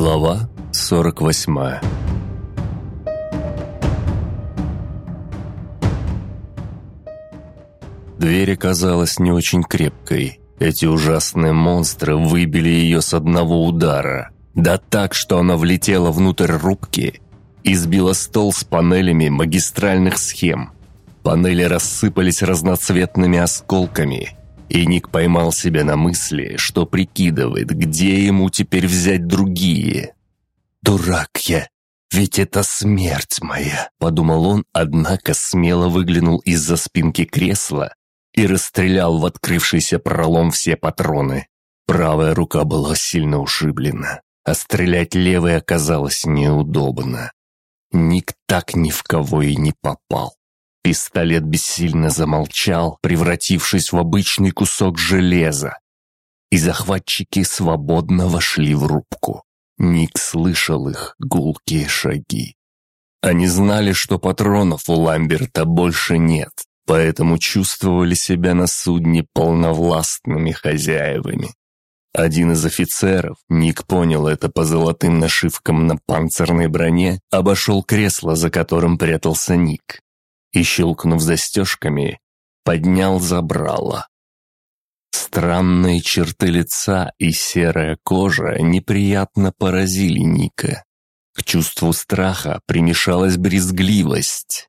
Глава 48 Дверь оказалась не очень крепкой. Эти ужасные монстры выбили ее с одного удара. Да так, что она влетела внутрь рубки и сбила стол с панелями магистральных схем. Панели рассыпались разноцветными осколками, и Ник поймал себя на мысли, что прикидывает, где ему теперь взять другие. «Дурак я! Ведь это смерть моя!» – подумал он, однако смело выглянул из-за спинки кресла и расстрелял в открывшийся пролом все патроны. Правая рука была сильно ушиблена, а стрелять левой оказалось неудобно. Ник так ни в кого и не попал. Пистолет бессильно замолчал, превратившись в обычный кусок железа. И захватчики свободно вошли в рубку. Ник слышал их гулкие шаги. Они знали, что патронов у Ламберта больше нет, поэтому чувствовали себя на судне полновластными хозяевами. Один из офицеров, Ник понял это по золотым нашивкам на панцирной броне, обошел кресло, за которым прятался Ник и, щелкнув застежками, поднял забрало. Странные черты лица и серая кожа неприятно поразили Ника. К чувству страха примешалась брезгливость.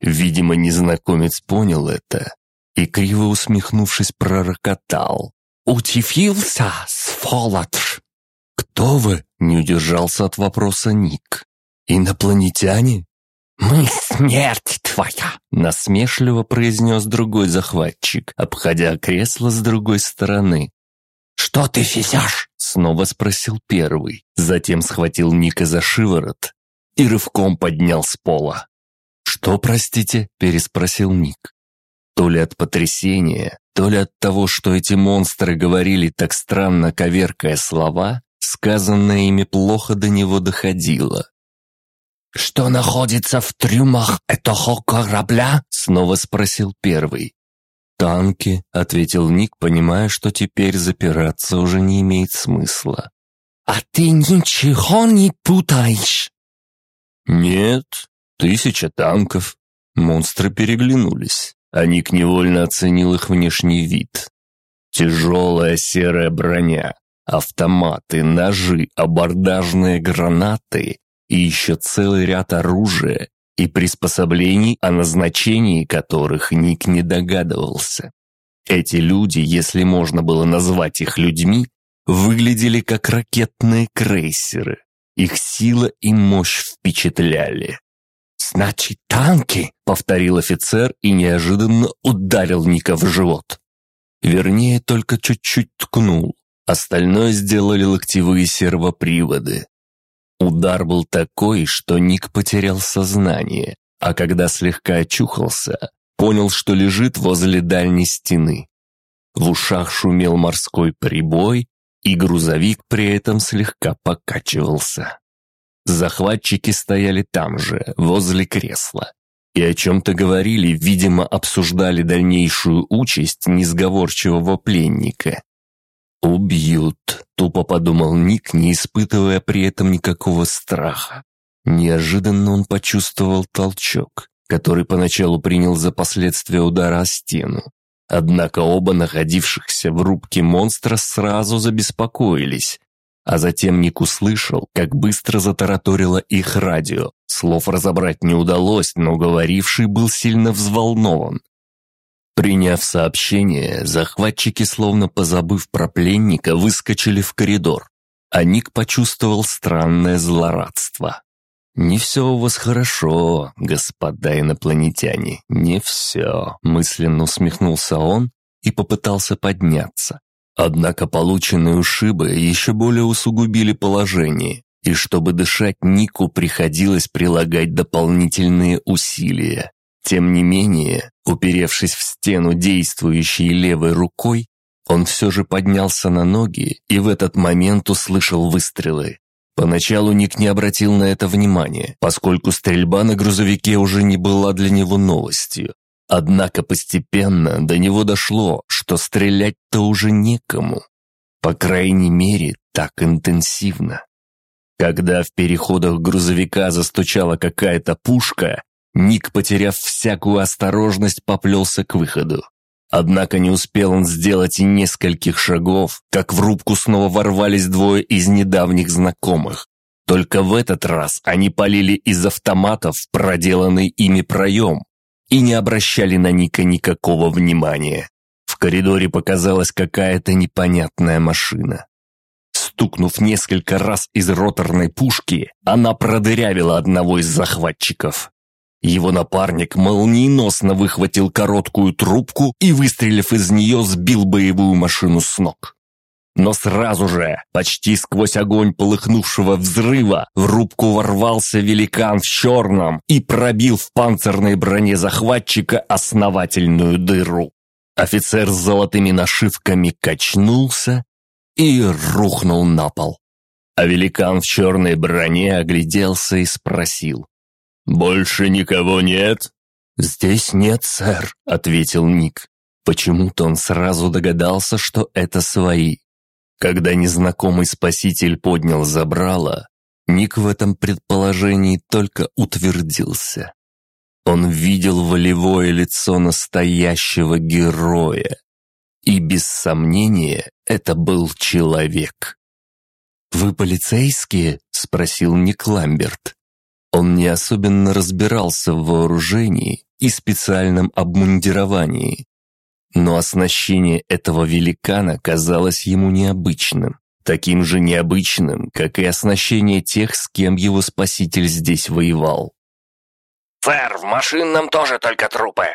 Видимо, незнакомец понял это и, криво усмехнувшись, пророкотал. «Удивился, сволочь!» «Кто вы?» — не удержался от вопроса Ник. «Инопланетяне?» «Мы смерть твоя!» — насмешливо произнес другой захватчик, обходя кресло с другой стороны. «Что ты везешь?» — снова спросил первый. Затем схватил Ника за шиворот и рывком поднял с пола. «Что, простите?» — переспросил Ник. То ли от потрясения, то ли от того, что эти монстры говорили так странно, коверкая слова, сказанное ими плохо до него доходило. «Что находится в трюмах этого корабля?» — снова спросил первый. «Танки», — ответил Ник, понимая, что теперь запираться уже не имеет смысла. «А ты ничего не путаешь?» «Нет, тысяча танков». Монстры переглянулись, а Ник невольно оценил их внешний вид. Тяжелая серая броня, автоматы, ножи, абордажные гранаты и еще целый ряд оружия и приспособлений, о назначении которых Ник не догадывался. Эти люди, если можно было назвать их людьми, выглядели как ракетные крейсеры. Их сила и мощь впечатляли. «Значит, танки!» — повторил офицер и неожиданно ударил Ника в живот. Вернее, только чуть-чуть ткнул. Остальное сделали локтевые сервоприводы. Удар был такой, что Ник потерял сознание, а когда слегка очухался, понял, что лежит возле дальней стены. В ушах шумел морской прибой, и грузовик при этом слегка покачивался. Захватчики стояли там же, возле кресла, и о чем-то говорили, видимо, обсуждали дальнейшую участь несговорчивого пленника. «Убьют», — тупо подумал Ник, не испытывая при этом никакого страха. Неожиданно он почувствовал толчок, который поначалу принял за последствия удара о стену. Однако оба находившихся в рубке монстра сразу забеспокоились. А затем Ник услышал, как быстро затараторило их радио. Слов разобрать не удалось, но говоривший был сильно взволнован. Приняв сообщение, захватчики, словно позабыв про пленника, выскочили в коридор, а Ник почувствовал странное злорадство. «Не все у вас хорошо, господа инопланетяне, не все», мысленно усмехнулся он и попытался подняться. Однако полученные ушибы еще более усугубили положение, и чтобы дышать Нику приходилось прилагать дополнительные усилия. Тем не менее, уперевшись в стену действующей левой рукой, он все же поднялся на ноги и в этот момент услышал выстрелы. Поначалу Ник не обратил на это внимания, поскольку стрельба на грузовике уже не была для него новостью. Однако постепенно до него дошло, что стрелять-то уже некому. По крайней мере, так интенсивно. Когда в переходах грузовика застучала какая-то пушка, Ник, потеряв всякую осторожность, поплелся к выходу. Однако не успел он сделать и нескольких шагов, как в рубку снова ворвались двое из недавних знакомых. Только в этот раз они полили из автоматов проделанный ими проем и не обращали на Ника никакого внимания. В коридоре показалась какая-то непонятная машина. Стукнув несколько раз из роторной пушки, она продырявила одного из захватчиков. Его напарник молниеносно выхватил короткую трубку и, выстрелив из нее, сбил боевую машину с ног. Но сразу же, почти сквозь огонь полыхнувшего взрыва, в рубку ворвался великан в черном и пробил в панцирной броне захватчика основательную дыру. Офицер с золотыми нашивками качнулся и рухнул на пол. А великан в черной броне огляделся и спросил. «Больше никого нет?» «Здесь нет, сэр», — ответил Ник. Почему-то он сразу догадался, что это свои. Когда незнакомый спаситель поднял забрало, Ник в этом предположении только утвердился. Он видел волевое лицо настоящего героя. И без сомнения это был человек. «Вы полицейские?» — спросил Ник Ламберт. Он не особенно разбирался в вооружении и специальном обмундировании. Но оснащение этого великана казалось ему необычным. Таким же необычным, как и оснащение тех, с кем его спаситель здесь воевал. «Сэр, в машинном тоже только трупы.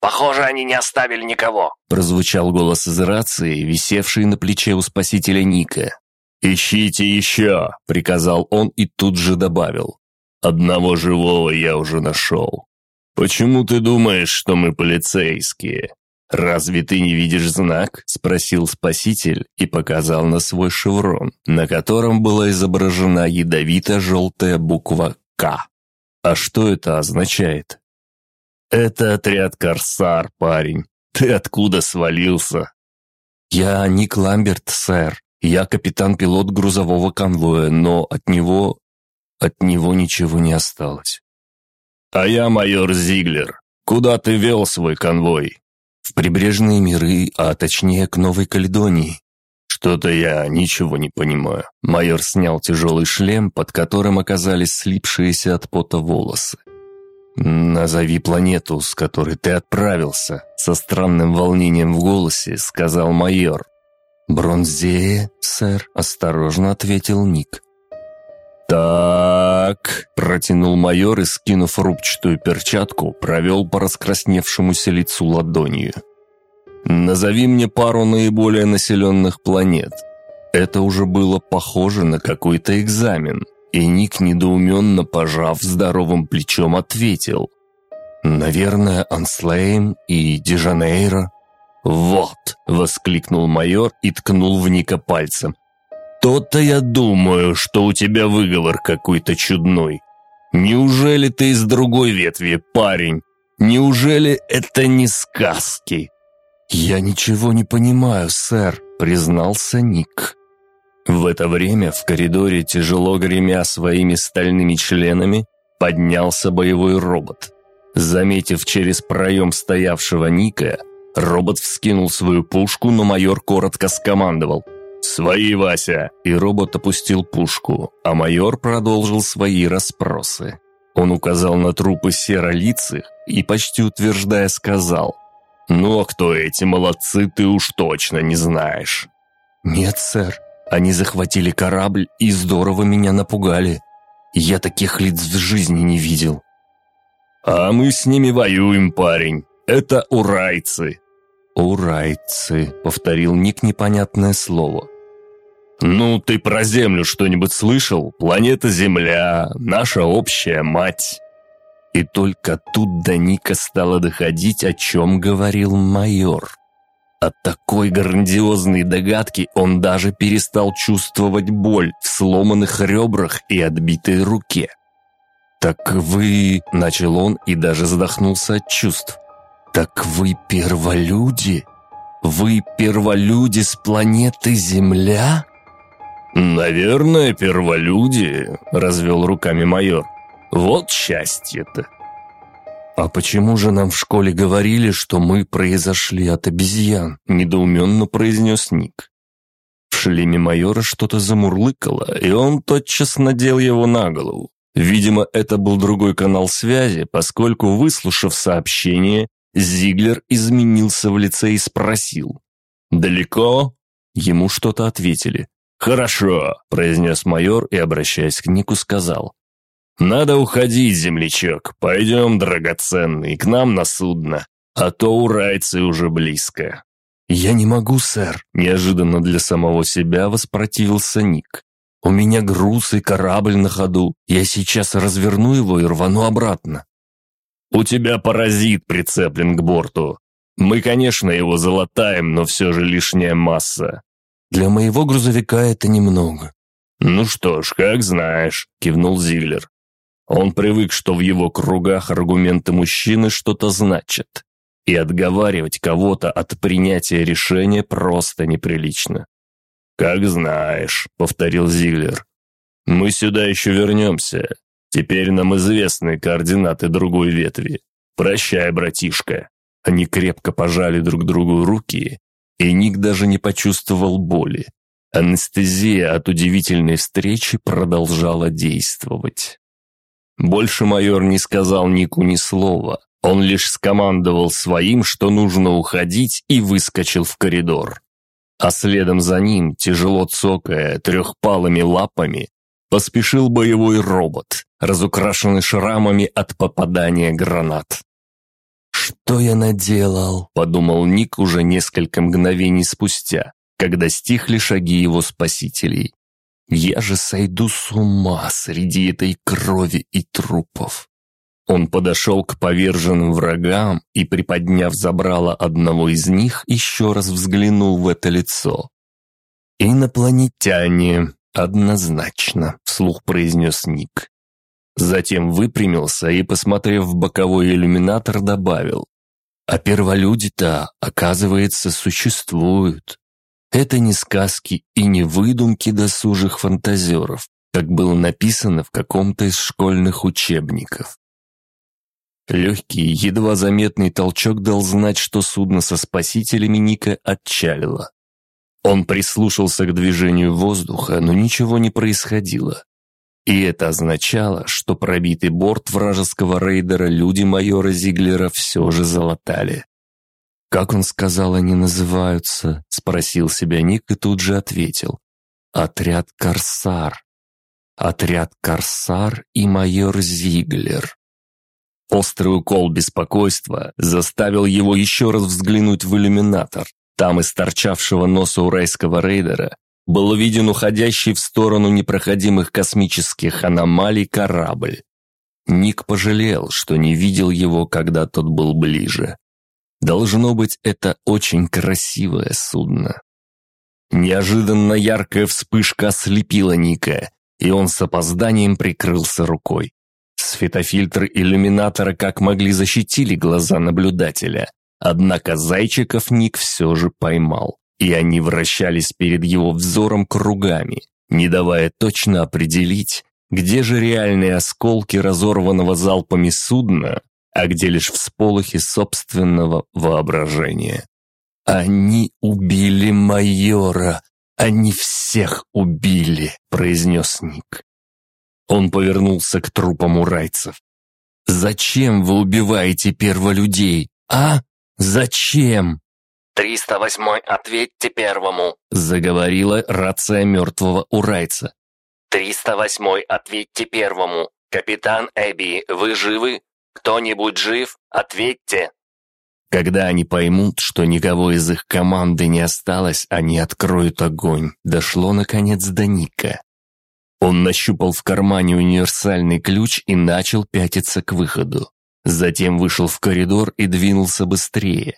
Похоже, они не оставили никого», прозвучал голос из рации, висевший на плече у спасителя Ника. «Ищите еще!» — приказал он и тут же добавил. Одного живого я уже нашел. Почему ты думаешь, что мы полицейские? Разве ты не видишь знак? Спросил спаситель и показал на свой шеврон, на котором была изображена ядовито-желтая буква «К». А что это означает? Это отряд «Корсар», парень. Ты откуда свалился? Я Ник Ламберт, сэр. Я капитан-пилот грузового конвоя, но от него от него ничего не осталось. «А я майор Зиглер. Куда ты вел свой конвой?» «В прибрежные миры, а точнее к Новой Каледонии». «Что-то я ничего не понимаю». Майор снял тяжелый шлем, под которым оказались слипшиеся от пота волосы. «Назови планету, с которой ты отправился», — со странным волнением в голосе сказал майор. «Бронзея, сэр», — осторожно ответил Ник. «Так», — протянул майор и, скинув рубчатую перчатку, провел по раскрасневшемуся лицу ладонью. «Назови мне пару наиболее населенных планет». Это уже было похоже на какой-то экзамен, и Ник, недоуменно пожав здоровым плечом, ответил. «Наверное, Анслейм и Дежанейро». «Вот!» — воскликнул майор и ткнул в Ника пальцем. «То-то я думаю, что у тебя выговор какой-то чудной. Неужели ты из другой ветви, парень? Неужели это не сказки?» «Я ничего не понимаю, сэр», — признался Ник. В это время в коридоре, тяжело гремя своими стальными членами, поднялся боевой робот. Заметив через проем стоявшего Ника, робот вскинул свою пушку, но майор коротко скомандовал — «Свои, Вася!» И робот опустил пушку, а майор продолжил свои расспросы. Он указал на трупы серолицых и, почти утверждая, сказал «Ну а кто эти молодцы, ты уж точно не знаешь». «Нет, сэр, они захватили корабль и здорово меня напугали. Я таких лиц в жизни не видел». «А мы с ними воюем, парень. Это урайцы. «Урайцы», — повторил Ник непонятное слово. «Ну, ты про Землю что-нибудь слышал? Планета Земля, наша общая мать». И только тут до Ника стало доходить, о чем говорил майор. От такой грандиозной догадки он даже перестал чувствовать боль в сломанных ребрах и отбитой руке. «Так вы...» — начал он и даже задохнулся от чувств. «Так вы перволюди? Вы перволюди с планеты Земля?» «Наверное, перволюди», — развел руками майор. «Вот счастье-то». «А почему же нам в школе говорили, что мы произошли от обезьян?» – недоуменно произнес Ник. В шлеме майора что-то замурлыкало, и он тотчас надел его на голову. Видимо, это был другой канал связи, поскольку, выслушав сообщение, Зиглер изменился в лице и спросил. «Далеко?» Ему что-то ответили. «Хорошо», – произнес майор и, обращаясь к Нику, сказал. «Надо уходить, землячок. Пойдем, драгоценный, к нам на судно. А то урайцы уже близко». «Я не могу, сэр», – неожиданно для самого себя воспротивился Ник. «У меня груз и корабль на ходу. Я сейчас разверну его и рвану обратно». «У тебя паразит прицеплен к борту. Мы, конечно, его залатаем, но все же лишняя масса. Для моего грузовика это немного». «Ну что ж, как знаешь», — кивнул Зиглер. Он привык, что в его кругах аргументы мужчины что-то значат, и отговаривать кого-то от принятия решения просто неприлично. «Как знаешь», — повторил Зиглер. «Мы сюда еще вернемся. Теперь нам известны координаты другой ветви. Прощай, братишка». Они крепко пожали друг другу руки и Ник даже не почувствовал боли. Анестезия от удивительной встречи продолжала действовать. Больше майор не сказал Нику ни слова. Он лишь скомандовал своим, что нужно уходить, и выскочил в коридор. А следом за ним, тяжело цокая трехпалыми лапами, поспешил боевой робот, разукрашенный шрамами от попадания гранат. «Что я наделал?» – подумал Ник уже несколько мгновений спустя, когда стихли шаги его спасителей. «Я же сойду с ума среди этой крови и трупов». Он подошел к поверженным врагам и, приподняв забрало одного из них, еще раз взглянул в это лицо. «Инопланетяне, однозначно», — вслух произнес Ник. Затем выпрямился и, посмотрев в боковой иллюминатор, добавил. «А перволюди-то, оказывается, существуют. Это не сказки и не выдумки досужих фантазеров, как было написано в каком-то из школьных учебников. Легкий, едва заметный толчок дал знать, что судно со спасителями Ника отчалило. Он прислушался к движению воздуха, но ничего не происходило. И это означало, что пробитый борт вражеского рейдера люди майора Зиглера все же залатали. «Как он сказал, они называются?» – спросил себя Ник и тут же ответил. «Отряд Корсар. Отряд Корсар и майор Зиглер». Острый укол беспокойства заставил его еще раз взглянуть в иллюминатор. Там из торчавшего носа урайского рейдера был виден уходящий в сторону непроходимых космических аномалий корабль. Ник пожалел, что не видел его, когда тот был ближе. Должно быть, это очень красивое судно. Неожиданно яркая вспышка ослепила Ника, и он с опозданием прикрылся рукой. Светофильтры иллюминатора как могли защитили глаза наблюдателя, однако зайчиков Ник все же поймал и они вращались перед его взором кругами, не давая точно определить, где же реальные осколки разорванного залпами судна, а где лишь всполохи собственного воображения. «Они убили майора! Они всех убили!» – произнес Ник. Он повернулся к трупам урайцев. «Зачем вы убиваете перволюдей, а? Зачем?» «Триста восьмой, ответьте первому», — заговорила рация мертвого урайца. «Триста восьмой, ответьте первому. Капитан Эбби, вы живы? Кто-нибудь жив? Ответьте». Когда они поймут, что никого из их команды не осталось, они откроют огонь. Дошло, наконец, до Ника. Он нащупал в кармане универсальный ключ и начал пятиться к выходу. Затем вышел в коридор и двинулся быстрее.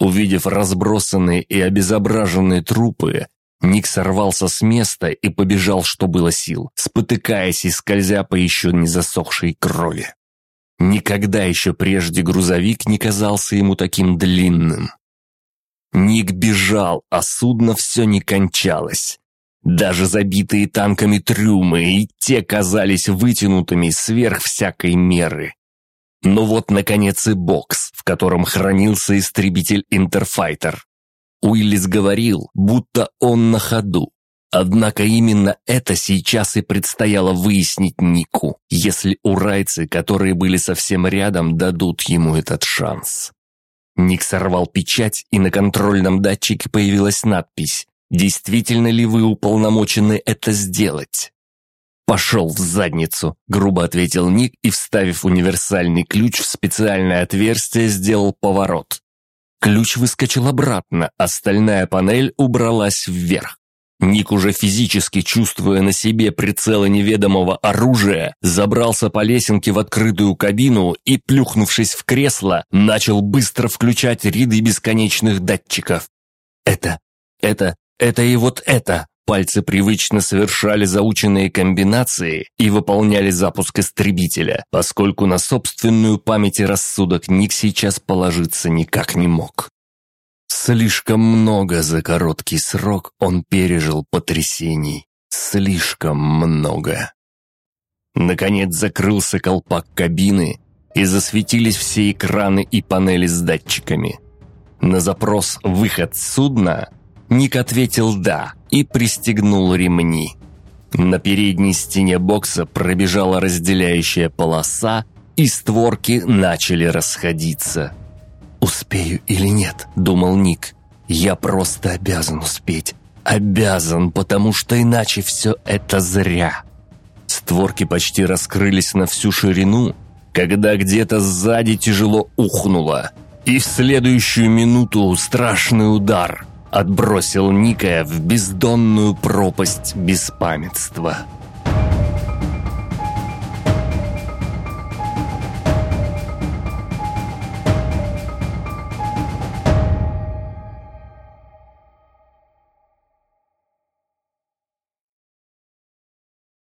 Увидев разбросанные и обезображенные трупы, Ник сорвался с места и побежал, что было сил, спотыкаясь и скользя по еще не засохшей крови. Никогда еще прежде грузовик не казался ему таким длинным. Ник бежал, а судно все не кончалось. Даже забитые танками трюмы и те казались вытянутыми сверх всякой меры. Но вот, наконец, и бокс, в котором хранился истребитель Интерфайтер. Уиллис говорил, будто он на ходу. Однако именно это сейчас и предстояло выяснить Нику, если урайцы, которые были совсем рядом, дадут ему этот шанс. Ник сорвал печать, и на контрольном датчике появилась надпись «Действительно ли вы уполномочены это сделать?» «Пошел в задницу», — грубо ответил Ник и, вставив универсальный ключ в специальное отверстие, сделал поворот. Ключ выскочил обратно, остальная панель убралась вверх. Ник, уже физически чувствуя на себе прицелы неведомого оружия, забрался по лесенке в открытую кабину и, плюхнувшись в кресло, начал быстро включать ряды бесконечных датчиков. «Это, это, это и вот это!» Пальцы привычно совершали заученные комбинации и выполняли запуск истребителя, поскольку на собственную память и рассудок Ник сейчас положиться никак не мог. Слишком много за короткий срок он пережил потрясений. Слишком много. Наконец закрылся колпак кабины, и засветились все экраны и панели с датчиками. На запрос «Выход судна» Ник ответил «да» и пристегнул ремни. На передней стене бокса пробежала разделяющая полоса, и створки начали расходиться. «Успею или нет?» – думал Ник. «Я просто обязан успеть. Обязан, потому что иначе все это зря». Створки почти раскрылись на всю ширину, когда где-то сзади тяжело ухнуло. И в следующую минуту страшный удар отбросил Ника в бездонную пропасть беспамятства.